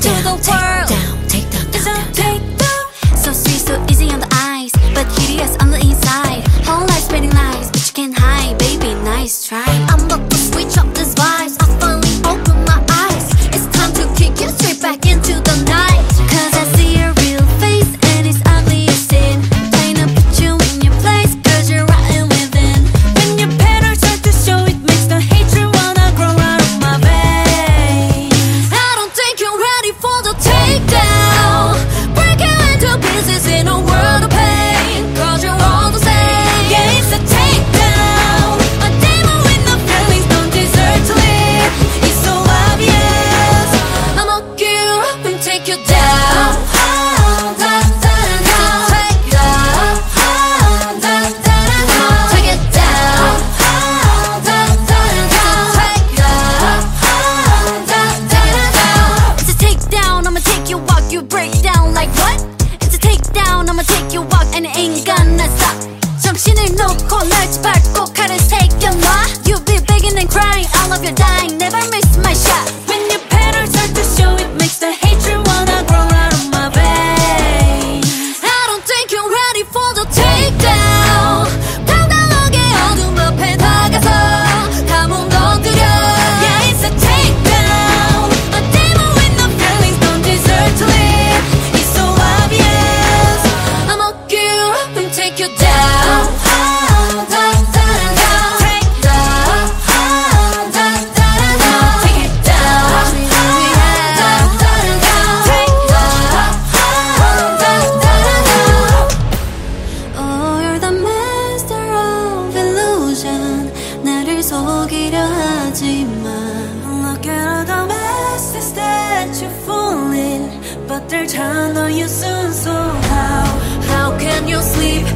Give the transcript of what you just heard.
to the world. Take you walk you break down like what it's a take and it ain't gonna stop. Jump in and no call. 속이려 하지만 Look at all the messes that you fall in, But they're trying on you soon so how? How can you sleep?